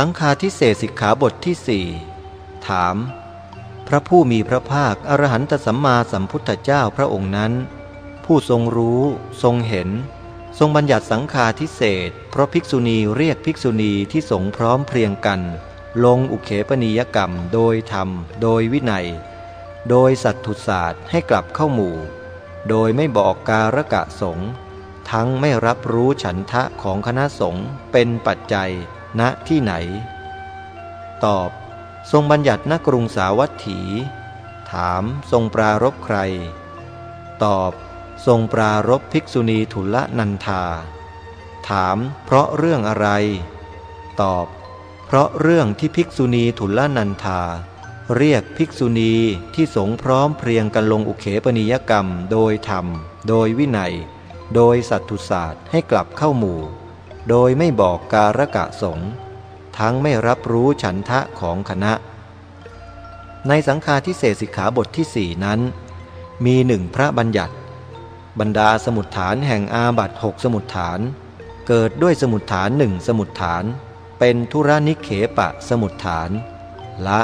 สังฆาทิเศษสิกขาบทที่สี่ถาม พระผู้มีพระภาคอรหันตสัมมาสัมพุทธเจ้าพระองค์นั้น ผู้ทรงรู้ทรงเห็น ทรงบัญญัติสังฆาทิเศษเพราะภิกษุณีเรียกภิกษุณีที่สงพร้อมเพรียงกัน ลงอุเขปนิยกรรม โดยธรรม โดยวินัย โดยสัตถุศาสตร์ให้กลับเข้าหมู่ โดยไม่บอกการกะสงทั้งไม่รับรู้ฉันทะของคณะสงฆ์เป็นปัจจัย ณที่ไหน ตอบ ทรงบัญญัติณกรุงสาวัตถี ถามทรงปรารบใคร ตอบ ทรงปรารบภิกษุณีทุลนันธา ถามเพราะเรื่องอะไร ตอบ เพราะเรื่องที่ภิกษุณีทุลนันธา เรียกภิกษุณีที่สงพร้อมเพรียงกันลงอุเขปนิยกรรม โดยธรรม โดยวินัย โดยสัตตุศาสตร์ให้กลับเข้าหมู่ โดยไม่บอกการกะสงฆ์ทั้งไม่รับรู้ฉันทะของคณะ ในสังฆาทิเศษสิกขาบทที่สี่นั้น มีหนึ่งพระบัญญัติ บรรดาสมุดฐานแห่งอาบัตหกสมุดฐาน เกิดด้วยสมุดฐานหนึ่งสมุดฐาน เป็นธุรนิเขปะสมุดฐาน ละ